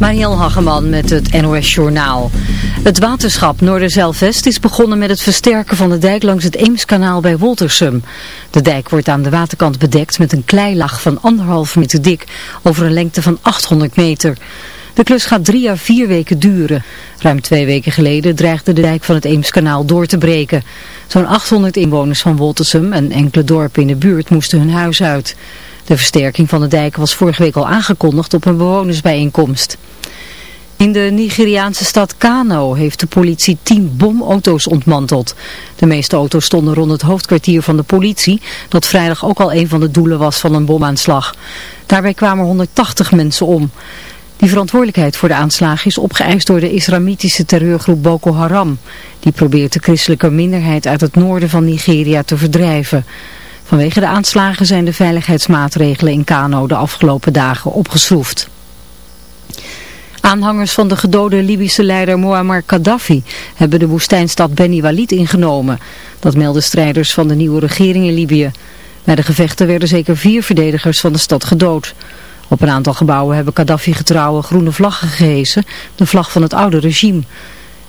Mariel Hageman met het NOS Journaal. Het waterschap Noorderzeilvest is begonnen met het versterken van de dijk langs het Eemskanaal bij Woltersum. De dijk wordt aan de waterkant bedekt met een kleilag van anderhalf meter dik over een lengte van 800 meter. De klus gaat drie à vier weken duren. Ruim twee weken geleden dreigde de dijk van het Eemskanaal door te breken. Zo'n 800 inwoners van Woltersum en enkele dorpen in de buurt moesten hun huis uit. De versterking van de dijk was vorige week al aangekondigd op een bewonersbijeenkomst. In de Nigeriaanse stad Kano heeft de politie tien bomauto's ontmanteld. De meeste auto's stonden rond het hoofdkwartier van de politie, dat vrijdag ook al een van de doelen was van een bomaanslag. Daarbij kwamen 180 mensen om. Die verantwoordelijkheid voor de aanslagen is opgeëist door de islamitische terreurgroep Boko Haram. Die probeert de christelijke minderheid uit het noorden van Nigeria te verdrijven. Vanwege de aanslagen zijn de veiligheidsmaatregelen in Kano de afgelopen dagen opgeschroefd. Aanhangers van de gedode Libische leider Muammar Gaddafi hebben de woestijnstad Beni Walid ingenomen. Dat melden strijders van de nieuwe regering in Libië. Bij de gevechten werden zeker vier verdedigers van de stad gedood. Op een aantal gebouwen hebben Gaddafi getrouwe groene vlaggen gehesen, de vlag van het oude regime.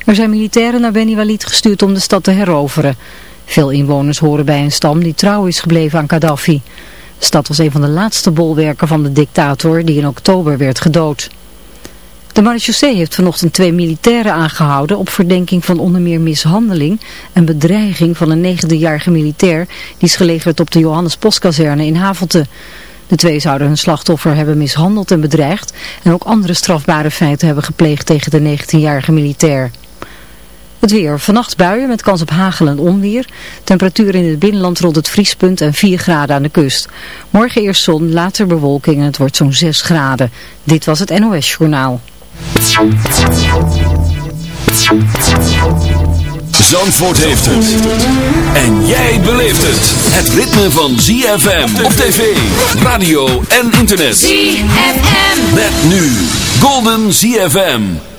Er zijn militairen naar Beni Walid gestuurd om de stad te heroveren. Veel inwoners horen bij een stam die trouw is gebleven aan Gaddafi. De stad was een van de laatste bolwerken van de dictator die in oktober werd gedood. De marechaussee heeft vanochtend twee militairen aangehouden op verdenking van onder meer mishandeling en bedreiging van een negende-jarige militair die is gelegerd op de Johannes Postkazerne in Havelte. De twee zouden hun slachtoffer hebben mishandeld en bedreigd en ook andere strafbare feiten hebben gepleegd tegen de 19-jarige militair. Het weer. Vannacht buien met kans op hagel en onweer. Temperatuur in het binnenland rond het vriespunt en 4 graden aan de kust. Morgen eerst zon, later bewolking en het wordt zo'n 6 graden. Dit was het NOS Journaal. Zandvoort heeft het. En jij beleeft het. Het ritme van ZFM op tv, radio en internet. ZFM. Met nu Golden ZFM.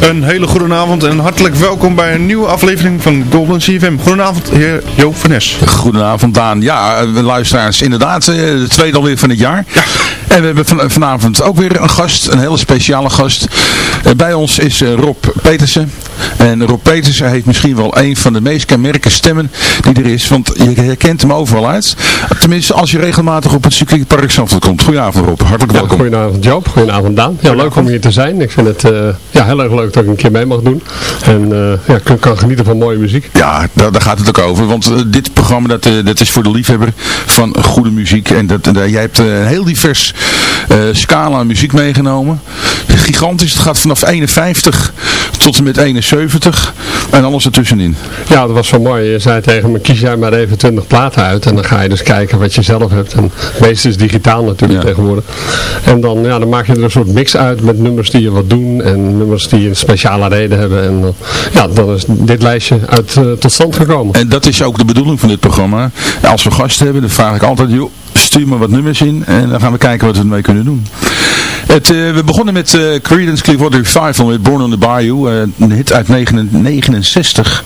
Een hele goede avond en hartelijk welkom bij een nieuwe aflevering van Golden CFM. Goedenavond, heer Joop van Nes. Goedenavond, Daan. Ja, we luisteraars, inderdaad, eh, de tweede alweer van het jaar. Ja. En we hebben van, vanavond ook weer een gast, een hele speciale gast. Eh, bij ons is eh, Rob Petersen. En Rob Petersen heeft misschien wel een van de meest kenmerke stemmen die er is. Want je herkent hem overal uit. Tenminste, als je regelmatig op het circuitpark Zandvoort komt. Goedenavond Rob, hartelijk welkom. Ja, goedenavond Joop, goedenavond Daan. Ja, leuk om hier te zijn. Ik vind het ja, heel erg leuk dat ik een keer mee mag doen. En uh, ja, kan, kan, genieten van mooie muziek. Ja, daar, daar gaat het ook over. Want uh, dit programma dat, dat is voor de liefhebber van goede muziek. En dat, jij hebt een heel divers scala muziek meegenomen. Gigantisch. Het gaat vanaf 51 tot en met 71. En alles ertussenin. Ja, dat was wel mooi. Je zei tegen me, kies jij maar even 20 platen uit. En dan ga je dus kijken wat je zelf hebt. En het meeste is digitaal natuurlijk tegenwoordig. En dan, ja, dan maak je er een soort mix uit met nummers die je wat doen. En nummers die een speciale reden hebben. En uh, ja, dan is dit lijstje uit, uh, tot stand gekomen. En dat is ook de bedoeling van dit programma. Als we gasten hebben, dan vraag ik altijd, joh, stuur me wat nummers in. En dan gaan we kijken wat we ermee kunnen doen. Het, uh, we begonnen met uh, Creedence Clearwater Revival met Born on the Bayou. Uh, een hit uit 1969.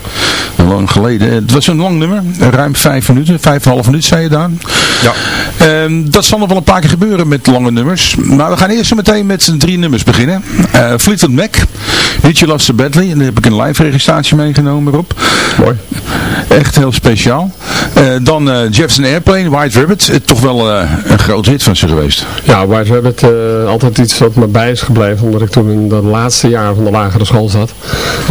Lang geleden. Het was een lang nummer. Ruim vijf minuten. Vijf en half minuut zei je dan. Ja. Uh, dat zal nog wel een paar keer gebeuren met lange nummers. Maar we gaan eerst zo meteen met drie nummers beginnen. Fleetwood Mac. Hit You Lost So Badly. En daar heb ik een live registratie meegenomen op. Mooi. Echt heel speciaal. dan Jefferson Airplane, White Rabbit. toch wel een groot hit van ze geweest. Ja, White Rabbit altijd iets wat me bij is gebleven, omdat ik toen in de laatste jaren van de lagere school zat.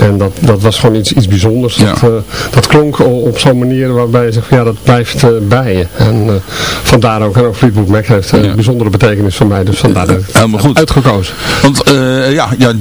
En dat, dat was gewoon iets, iets bijzonders. Dat, uh, dat klonk op zo'n manier waarbij je zegt, ja, dat blijft uh, bij je. En uh, vandaar ook, en ook Fleetwood Mac heeft een ja. bijzondere betekenis voor mij, dus vandaar dat ik Helemaal goed. uitgekozen. Want ja, ja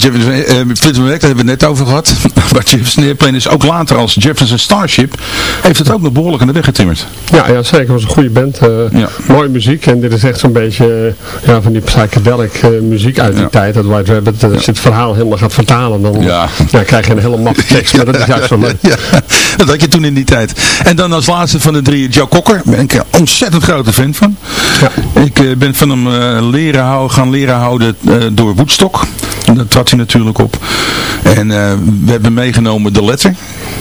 Fleetwood Mac, daar hebben we het net over gehad. maar Jefferson Airplane is ook later als Jefferson Starship, heeft het ook nog behoorlijk aan de weg getimmerd. Ja, ja zeker. Het was een goede band. Ja. Mooie muziek en dit is echt zo'n beetje ja, van die psychedelic uh, muziek uit die tijd, dat White Rabbit, als je het verhaal helemaal gaat vertalen, dan ja. krijg je een hele map tekst, maar dat is juist zo leuk. dat had je toen in die tijd. En dan als laatste van de drie, Joe Cocker, ben ik een ontzettend grote fan van. Ik uh, ben van hem leren houden, gaan leren houden door Woodstock. Dat trad hij natuurlijk op. En we hebben meegenomen de letter.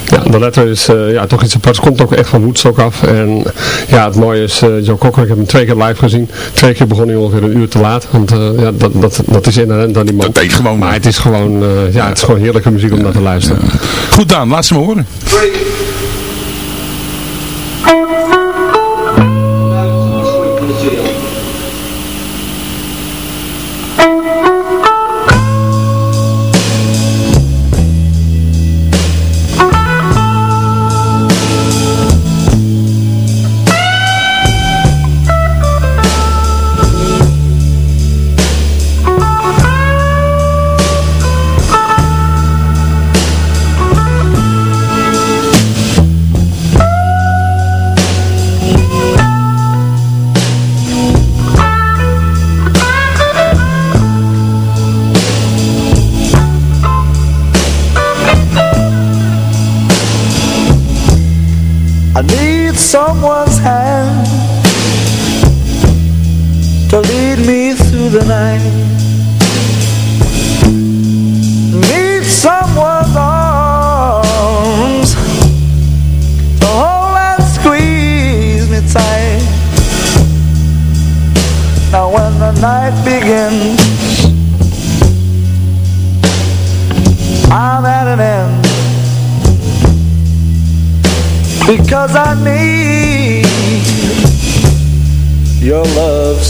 Ja, de letter is uh, ja, toch iets apart. Het komt ook echt van Woodstock af. En ja, het mooie is, uh, Joe Cocker, ik heb hem twee keer live gezien. Twee keer begon hij ongeveer een uur te laat. Want uh, ja, dat, dat, dat is inherent aan die man. Dat gewoon. Maar het is gewoon, ja, het is gewoon heerlijke muziek om naar te luisteren. Goed Daan, laat ze me horen.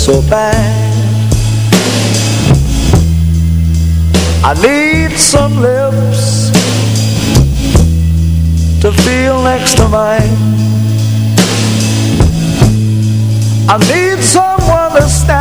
so bad. I need some lips To feel next to mine. I need someone to stand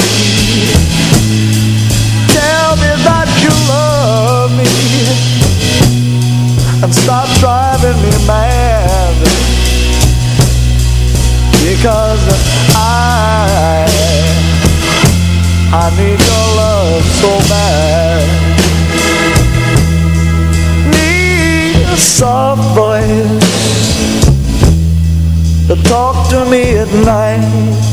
stop driving me mad. Because I I need your love so bad. Need a soft voice To talk to me at night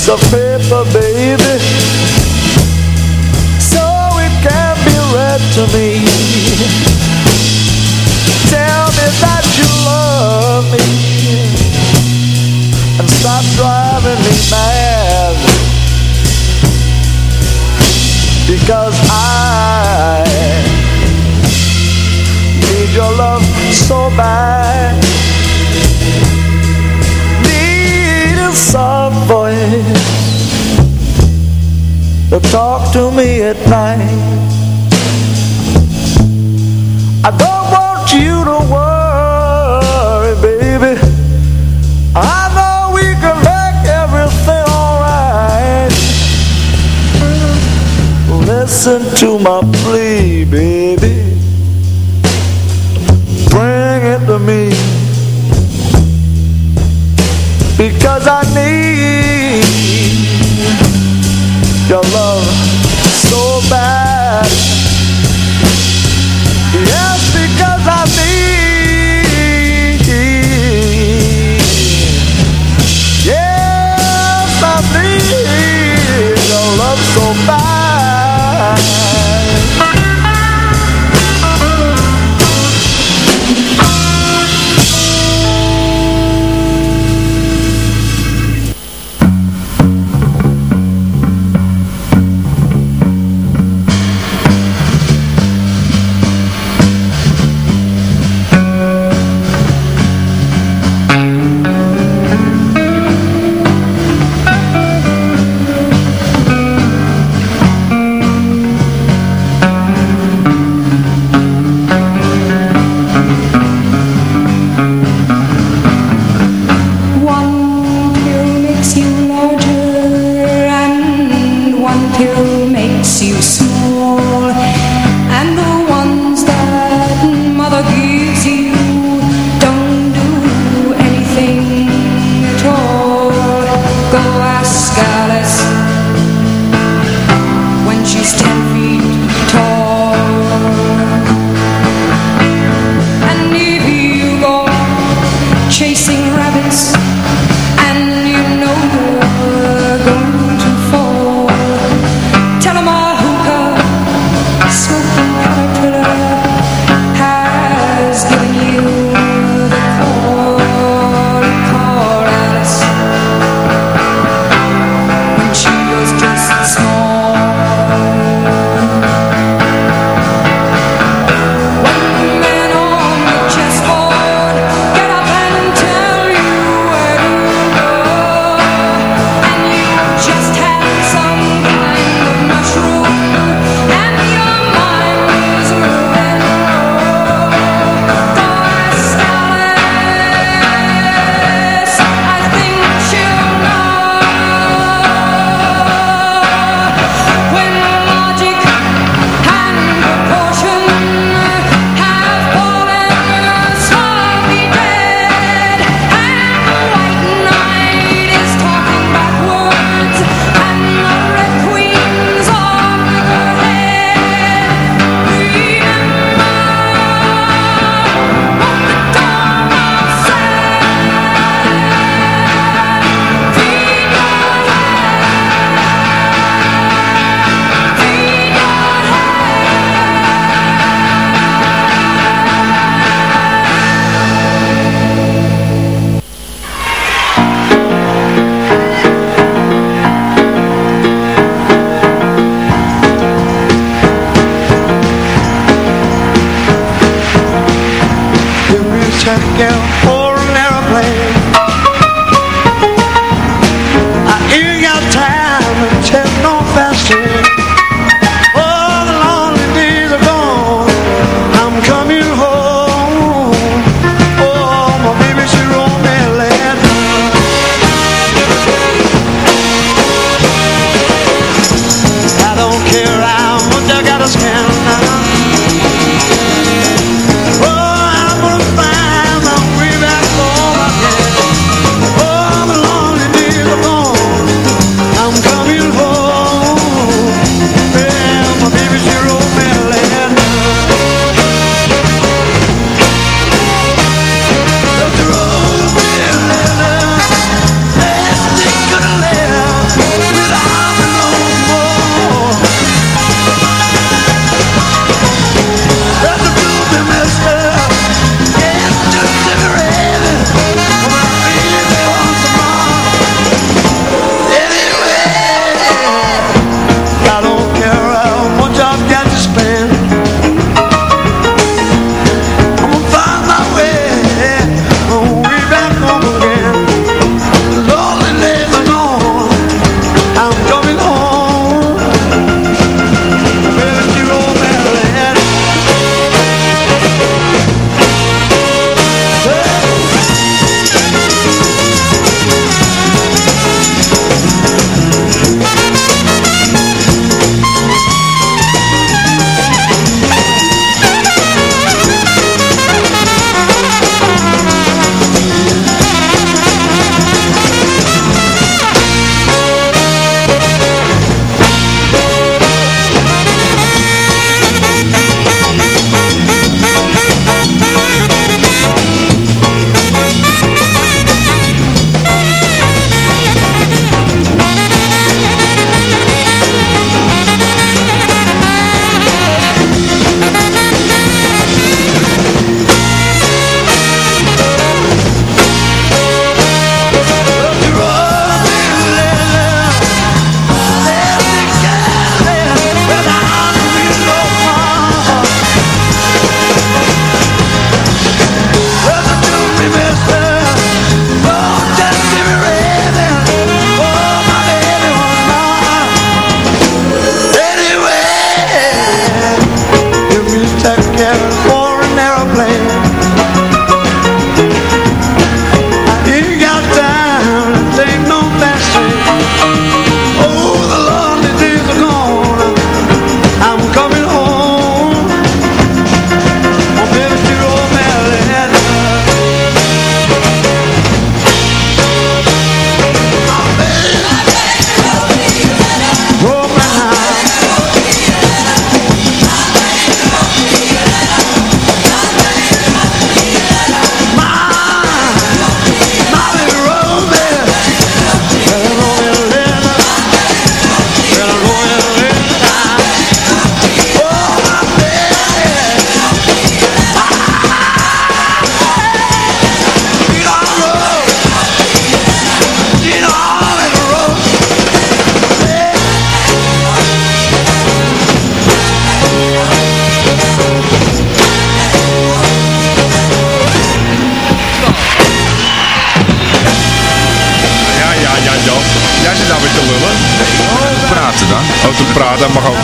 piece of paper, baby. So it can be read to me. Tell me that you love me. And stop driving me mad. Because I Need your love so bad. voice that talk to me at night. I don't want you to worry, baby. I know we can make everything alright. Listen to my plea, baby.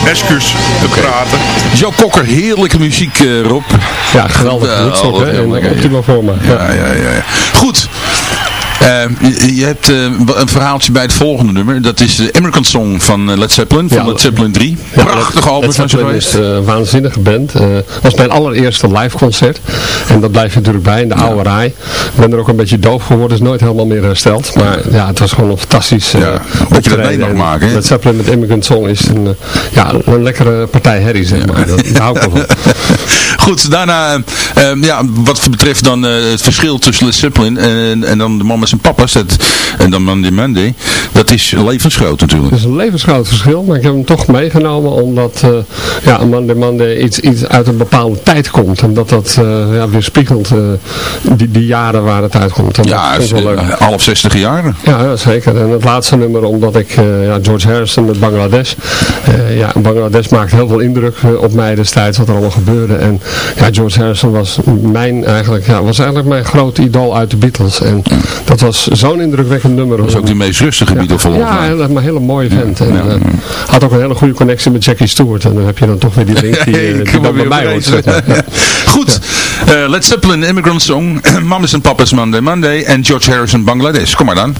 Excuus. Te praten. Joe Kokker, heerlijke muziek eh, Rob. Ja, geweldig. Ja, Woodstock, oh, hè. Optimaal voor me. Ja. Ja, ja, ja. ja. Goed. Eh, je, je hebt eh, een verhaaltje bij het volgende nummer. Dat is de American Song van eh, Led Zeppelin. Van Ja, Led Zeppelin 3. Ja, Prachtig Led- album van ze geweest. is eh, een waanzinnige band. Het was mijn allereerste live concert. En dat blijft natuurlijk bij in de oude rij. Ik ben er ook een beetje doof geworden. Is nooit helemaal meer hersteld. Maar ja, het was gewoon een fantastisch Ja, dat je dat mee mag En maken? Led Zeppelin met Immigrant Song is een, ja, een lekkere partij herrie, zeg maar. Dat, daar hou ik wel van. Goed, daarna, ja, wat betreft dan het verschil tussen Led Zeppelin en, en dan de man met en papa's, dat, en dan Monday Monday, dat is levensgroot natuurlijk. Het is een levensgroot verschil, maar ik heb hem toch meegenomen omdat uh, ja, Monday Monday iets, iets uit een bepaalde tijd komt. En dat dat uh, ja, weer spiegelt uh, die, die jaren waar het uitkomt. En ja, dat is wel leuk. half 60 jaren. Ja, ja, zeker. En het laatste nummer, omdat ik ja, George Harrison met Bangladesh. ja, Bangladesh maakt heel veel indruk op mij destijds wat er allemaal gebeurde. En ja, George Harrison was mijn eigenlijk, ja, was eigenlijk mijn grote idool uit de Beatles. En dat was zo'n indrukwekkend nummer. Dat was ook die meest rustige Beatle volgens Ja, mij. maar een hele mooie vent. Ja, en, ja. uh, had ook een hele goede connectie met Jackie Stewart. En dan heb je dan toch weer die link die, uh, die dan bij mij hoort. Ja. Goed, uh, Led Zeppelin, Immigrant Song, Mamas and Papas Monday Monday en George Harrison Bangladesh. Kom maar dan.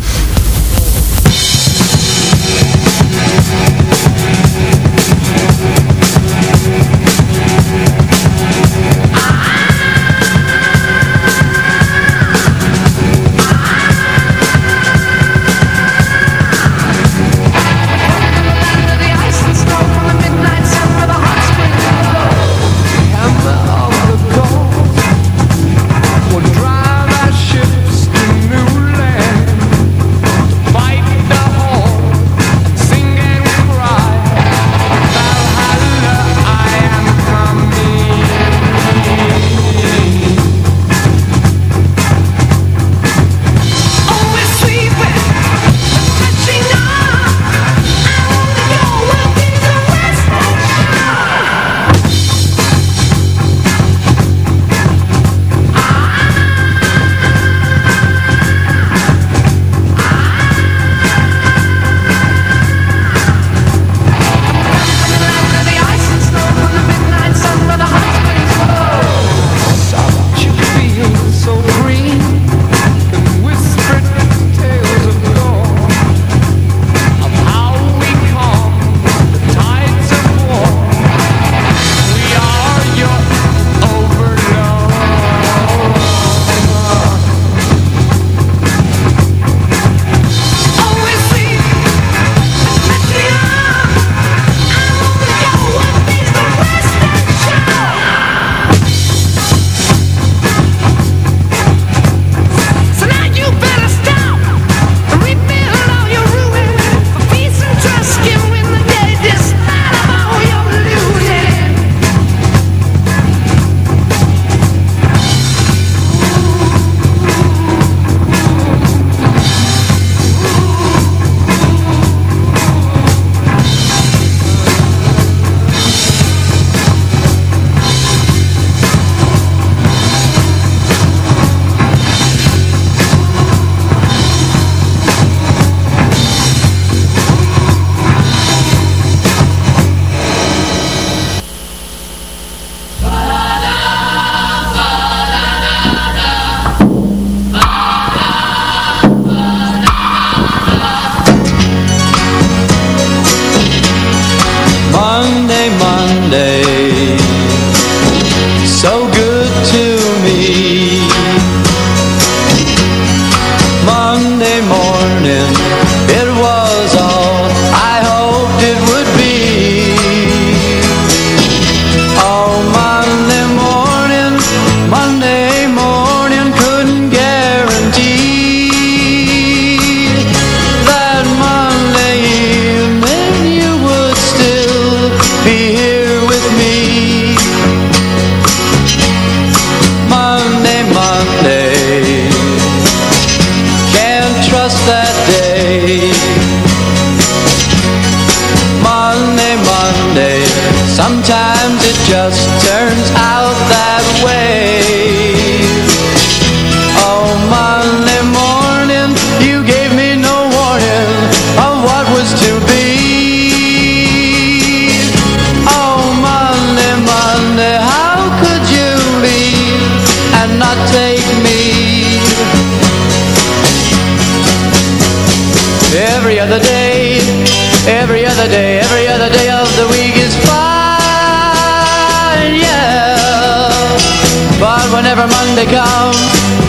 Monday comes,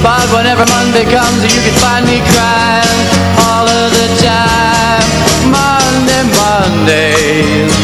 but whenever Monday comes, you can find me crying all of the time. Monday, Monday,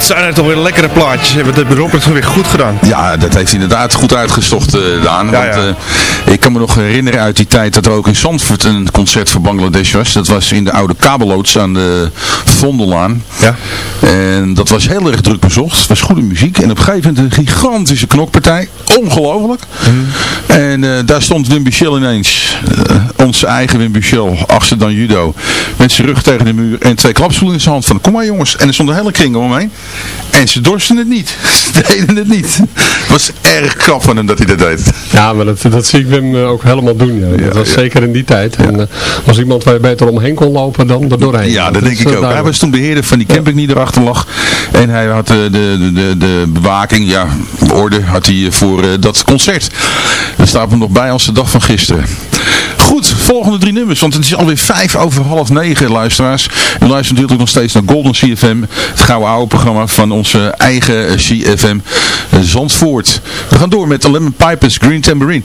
Wat zijn er toch weer lekkere plaatjes. Hebben de Robert weer goed gedaan. Ja, dat heeft hij inderdaad goed uitgezocht, eh Daan. Ja, want ja. eh, ik kan me nog herinneren uit die tijd dat er ook in Zandvoort een concert voor Bangladesh was. Dat was in de oude kabelloods aan de Vondellaan. Ja. En dat was heel erg druk bezocht. Het was goede muziek. En op een gegeven moment een gigantische knokpartij. Ongelooflijk. En eh, daar stond Wim Bichel ineens. onze eigen Wim Bichel. Achter dan judo. Met zijn rug tegen de muur. En twee klapstoelen in zijn hand. Van kom maar jongens. En er stond een hele kring omheen. En ze dorsten het niet. Ze deden het niet. Het was erg knap van hem dat hij dat deed. Ja, maar dat, dat zie ik hem eh, ook helemaal doen. Ja. Dat was ja. zeker in die tijd. En eh, was iemand waar je beter omheen kon lopen dan er doorheen. Ja, dat denk ik eh, ook. Hij duidelijk. was toen beheerder van die camping die erachter lag. En hij had de, de, de, de bewaking, ja, orde had hij voor dat concert. Dat staat me nog bij als de dag van gisteren. Goed, volgende drie nummers, want het is alweer vijf over half negen, luisteraars. U luistert natuurlijk nog steeds naar Golden CFM, het gouden oude programma van onze eigen CFM eh, Zandvoort. We gaan door met Lemon Pipers Green Tambourine.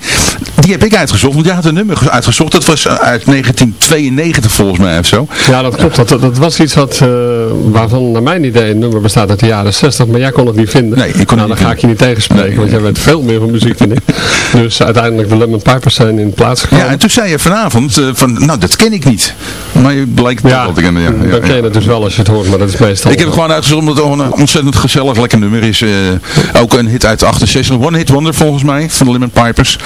Die heb ik uitgezocht, want jij had een nummer uitgezocht. Dat was eh, uit 1992 volgens mij of zo. Ja, dat klopt. Dat, dat was iets wat, eh, waarvan naar mijn idee een nummer bestaat uit de jaren 60, maar jij kon het niet vinden. Nee, ik kon nou, dan ga ik je niet tegenspreken, Nee. want jij weet veel meer van muziek dan ik. Dus uiteindelijk de Lemon Pipers zijn in plaats gekomen. Ja, en toen zei je vanavond eh, van, nou dat ken ik niet. Maar je blijkt toch Ja, dat ik ken. Ja, ja, dan ken je het dus wel als je het hoort, maar dat is meestal... Ik heb het gewoon uitgezocht omdat het een ontzettend gezellig lekker nummer is. ook een hit uit de 68. One Hit Wonder volgens mij, van de Lemon Pipers.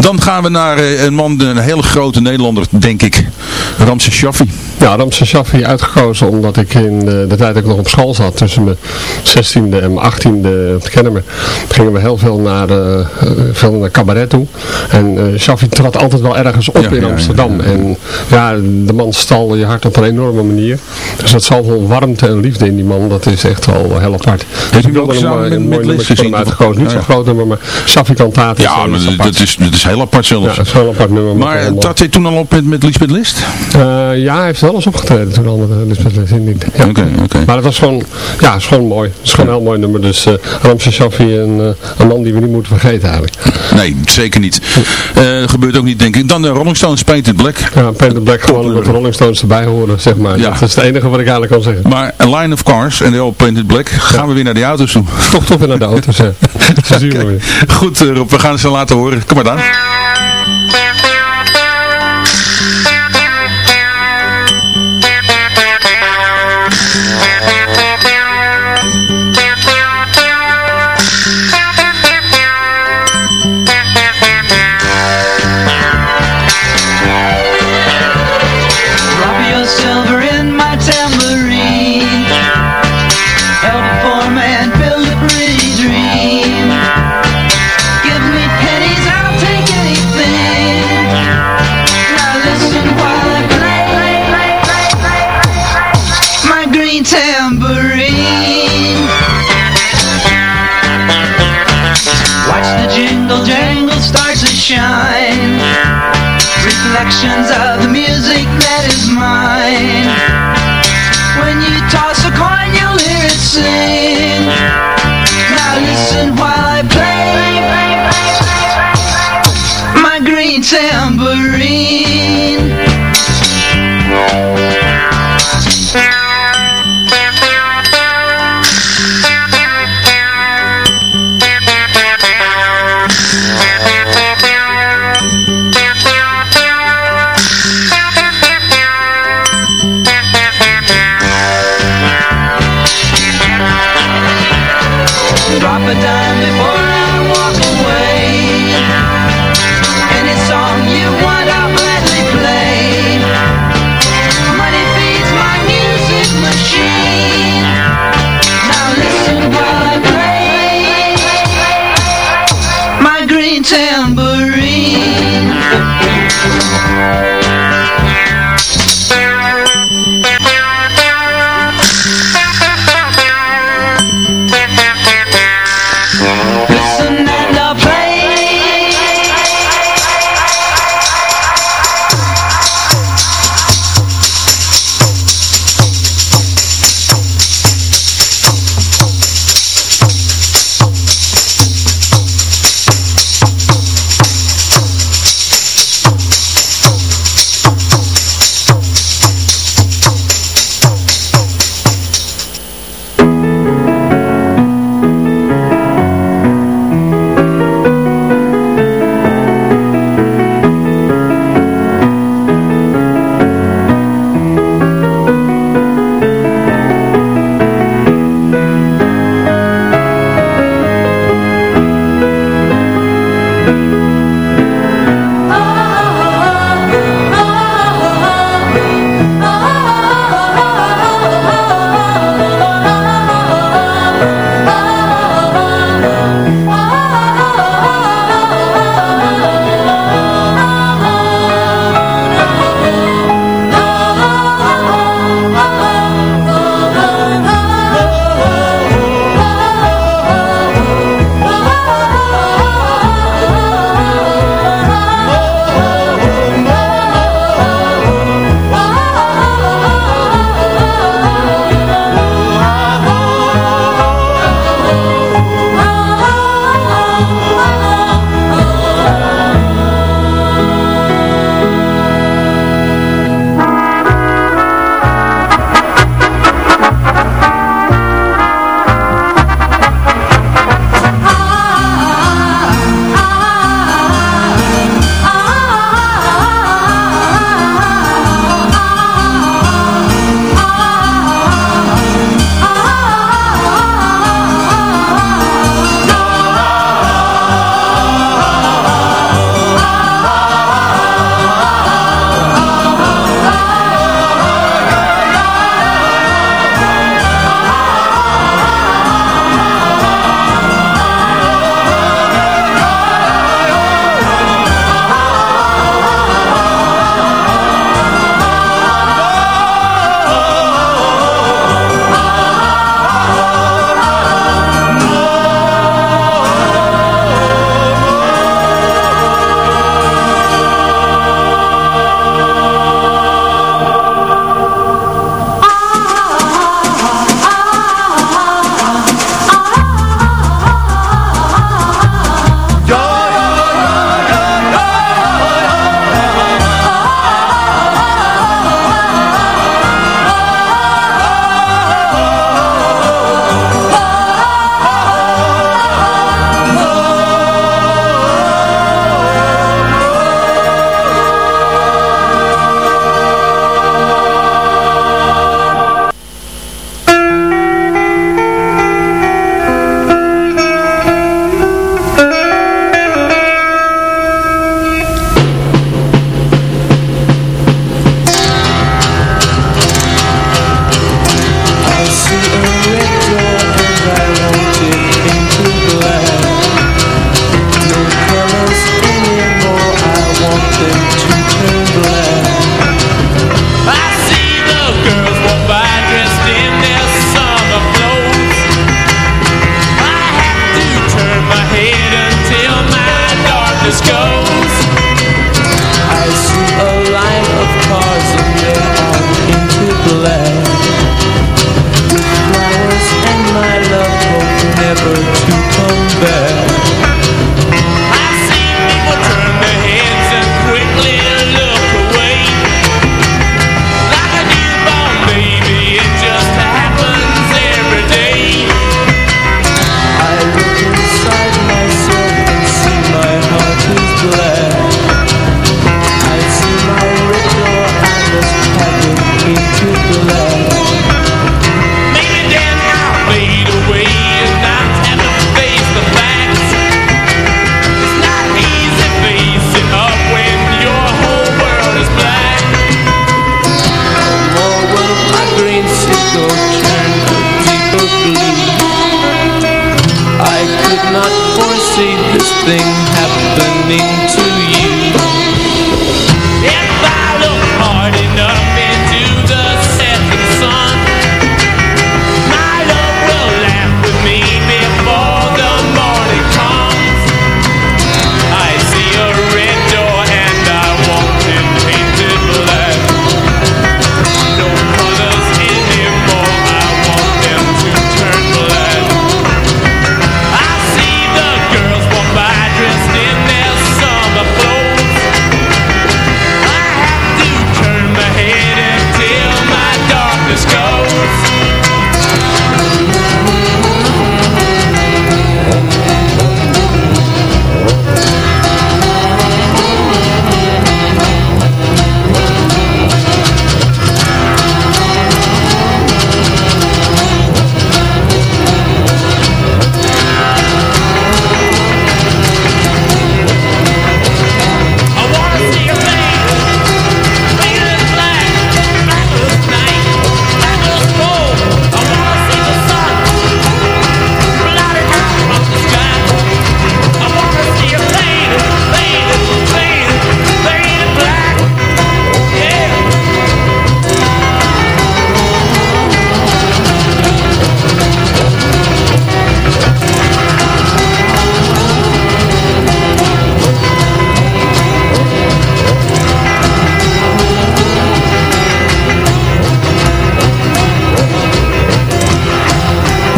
Dan gaan we naar eh, een man, een hele grote Nederlander, denk ik. Ramses Shaffi. Ja, Ramses Shaffi uitgekozen omdat ik in de, de tijd dat ik nog op school zat, tussen mijn 16e en mijn 18e op de Kennemer, gingen we heel veel naar, eh, eh, veel naar cabaret toe. En eh Shaffi trad altijd wel ergens op Ja, in Amsterdam. ja, ja. En ja, de man stal je hart op een enorme manier. Dus dat zal veel warmte en liefde in die man, dat is echt wel heel apart. Dus u ik hem ook een, met- een met mooi gezien? hem uitgekozen. Niet ja. groot nummer, maar Shaffi Cantatus. Ja, eh, maar is dat is, dat is heel apart Ja, zelfs. dat is apart nummer. Maar allemaal- trad hij toen al op met, met Lisbeth List? eh, ja, hij heeft wel eens opgetreden toen al met uh, Lisbeth List. Ja. Oké, oké. Maar het was gewoon, ja, het is gewoon mooi. Het is gewoon een heel mooi nummer. Dus uh, Ramses Shaffi, een, uh, een man die we niet moeten vergeten eigenlijk. Nee, zeker niet. Eh gebeurt ook niet, denk ik. Dan de Rolling Stones Painted Black. Ja, Painted Black, gewoon omdat de Rolling Stones erbij horen, zeg maar. Ja. Dat is het enige wat ik eigenlijk kan zeggen. Maar Line of Cars en de Painted Black. Gaan we weer naar die auto's toe. Toch toch weer naar de auto's, hè. Weer. Goed eh, Rob, we gaan ze laten horen. Kom maar dan. Bye. Reflections of the music that is mine.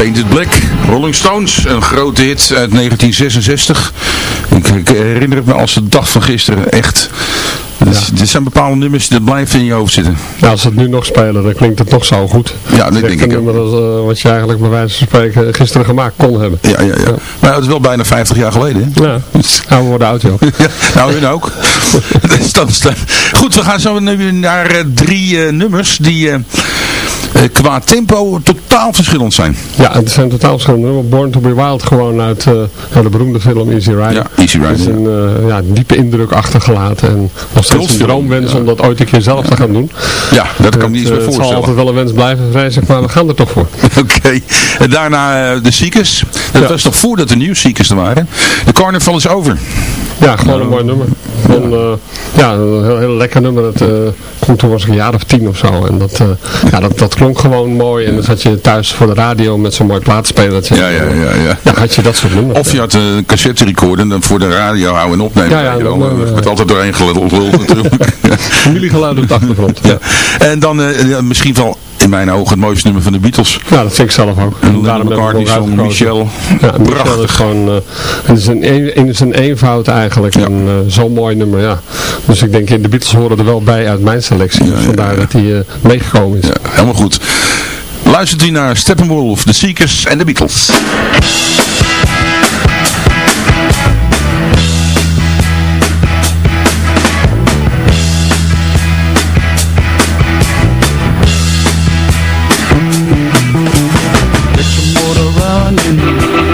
Painted Black, Rolling Stones, een grote hit uit 1966. Ik, ik herinner het me als de dag van gisteren, echt. Dus, Dit zijn bepaalde nummers die blijven in je hoofd zitten. Ja, als ze het nu nog spelen, dan klinkt het nog zo goed. Ja, dat denk ik nummer als, eh, wat je eigenlijk bij wijze van spreken gisteren gemaakt kon hebben. Ja, ja, ja. Maar het is wel bijna 50 jaar geleden. hè? Ja, nou, we worden oud joh. Ja, nou, hun ook. dus dat is, goed, we gaan zo nu naar eh, drie eh, nummers die qua tempo totaal verschillend zijn. Ja, het zijn totaal verschillende nummers. Born to be Wild gewoon uit eh, ja, de beroemde film Easy Rider. Ja, Easy Rider, is een eh, ja, diepe indruk achtergelaten en nog steeds een droomwens om dat ooit een keer zelf te gaan doen. Ja, dat kan ik me niet eens eh, meer Het zal voorstellen. altijd wel een wens blijven, ik, maar we gaan er toch voor. Oké, en daarna eh, de Seekers. Dat was nog voordat de nieuwe Seekers er waren. De carnaval is over. Ja, gewoon een mooi nummer. Eh, ja, een heel, heel lekker nummer. Het eh, komt toen was ik een jaar of tien of zo. En dat, eh, ja, dat, dat klonk gewoon mooi. En dan zat je thuis voor de radio met zo'n mooi plaatspelertje. Ja, ja, ja. ja. Ja, had je dat soort nummers. Of je had een cassette recorder en dan voor de radio houden en opnemen. Ja, ja, dan, eh, wordt altijd doorheen geluld natuurlijk. Familiegeluid op de achtergrond. Ja. En dan eh, misschien wel in mijn ogen het mooiste nummer van de Beatles. Ja, dat vind ik zelf ook. En Lennon McCartney song. Michel. Ja, Michel is Prachtig. gewoon, eh, het is een, een, is een eenvoud eigenlijk. Ja. En eh, zo'n mooi nummer, ja. Dus ik denk, de Beatles horen er wel bij uit mijn selectie. Ja, dus vandaar dat hij eh, meegekomen is. Ja, helemaal goed. Luistert u naar Steppenwolf, de Seekers en de Beatles. Thank you.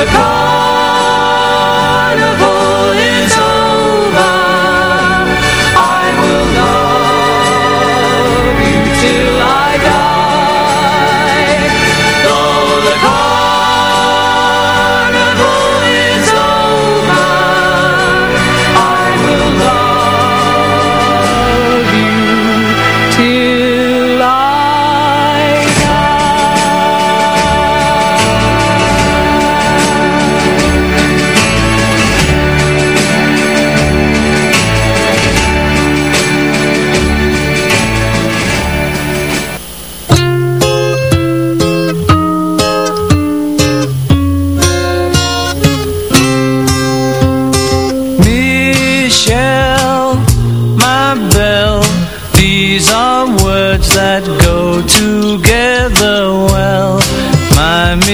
The carnival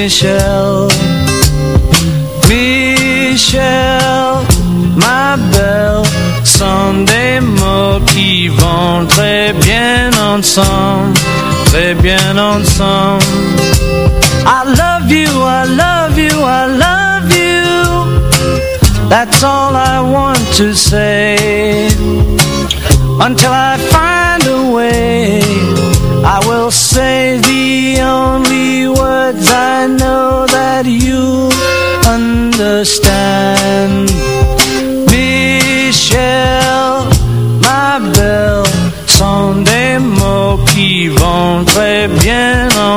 Michelle. Michelle, my belle, sont des mots qui vont très bien ensemble, très bien ensemble. I love you, I love you, I love you. That's all I want to say Until I find a way I will say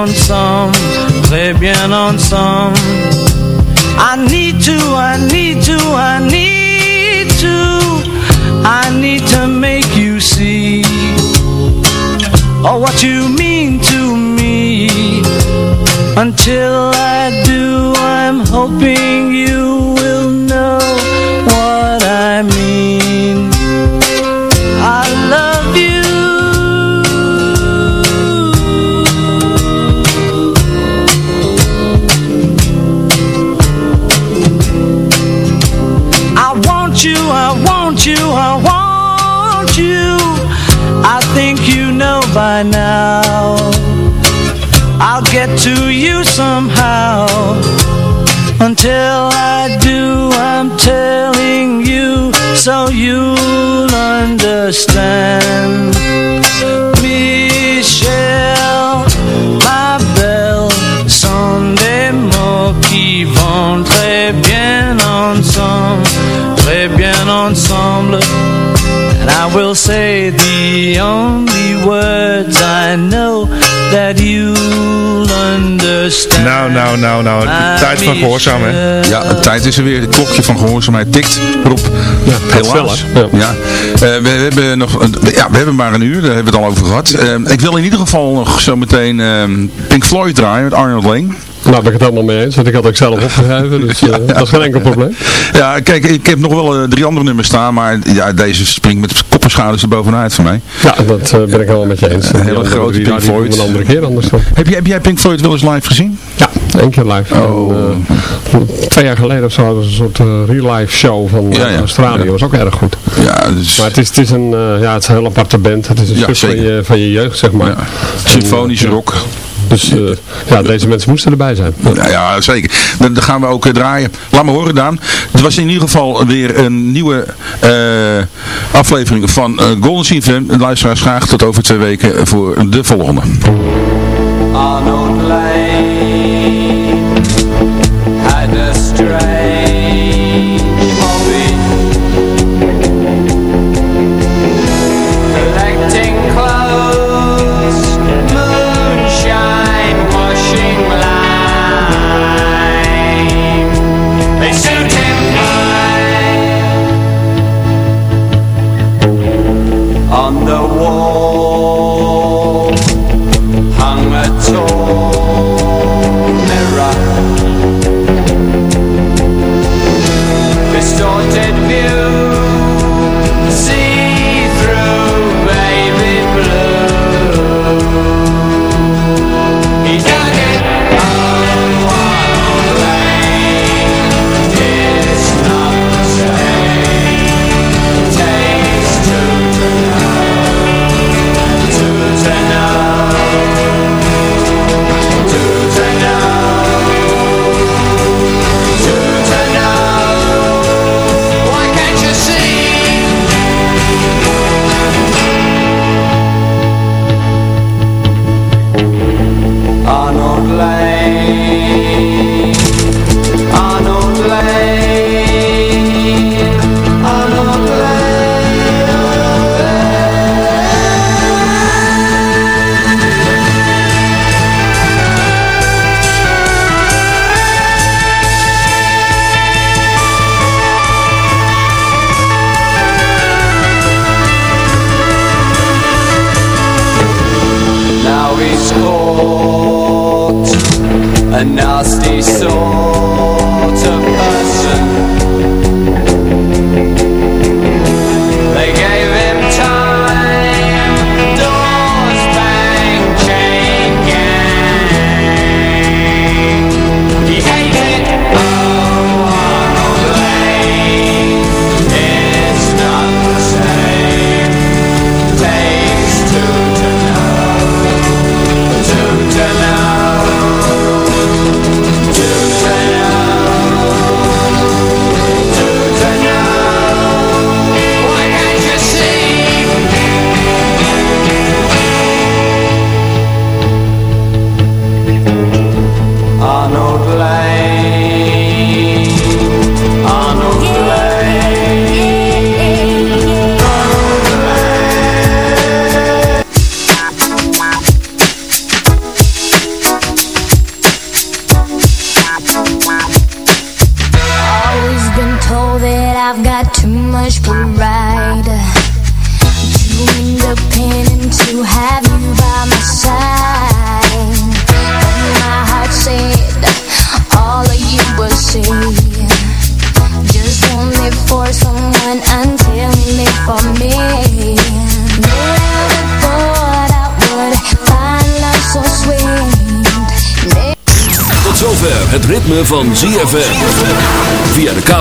ensemble Très bien ensemble I need to, I need to, I need to I need to make you see. Oh, what you mean to me Until Until I do, I'm telling you So you'll understand. Ma belle And I will say the only words I know that understand Nou, nou, nou, nou. Tijd van gehoorzaam, hè. Ja, de tijd is er weer. Het klokje van gehoorzaamheid tikt. Rob, Ja, gaat helaas. Ja. Eh, we, we hebben nog ja, we hebben maar een uur. Daar hebben we het al over gehad. Eh, ik wil in ieder geval nog zo meteen eh, Pink Floyd draaien met Arnold Lane. Nou, ben ik het helemaal mee eens. Want ik had ook zelf opgegeven. Dus eh, dat is geen enkel probleem. Ja, kijk, ik heb nog wel eh, drie andere nummers staan. Maar ja, deze springt met kop en schouders er bovenuit voor mij. Ja, dat eh, ben ik helemaal met je eens. Een hele grote Pink Floyd. Een andere keer anders dan. Heb jij, heb jij Pink Floyd wel eens live gezien? Ja, één keer live. Oh. En, eh, twee jaar geleden of zo hadden ze een soort eh, real life show van eh, Ja, ja. Australië. Dat was ook erg goed. Ja, dus... Maar het is, het is een, eh, ja, het is een heel aparte band. Het is een stuk van je, van je jeugd, zeg maar. Symfonische eh, rock. Dus eh, ja, deze mensen moesten erbij zijn. Ja, ja, zeker. Dan, dan gaan we ook eh, draaien. Laat me horen, Daan. Het was in ieder geval weer een nieuwe eh, aflevering van eh, Golden CFM. Luisteraars graag tot over twee weken voor de volgende. Arnold Lane had a strange a nasty soul.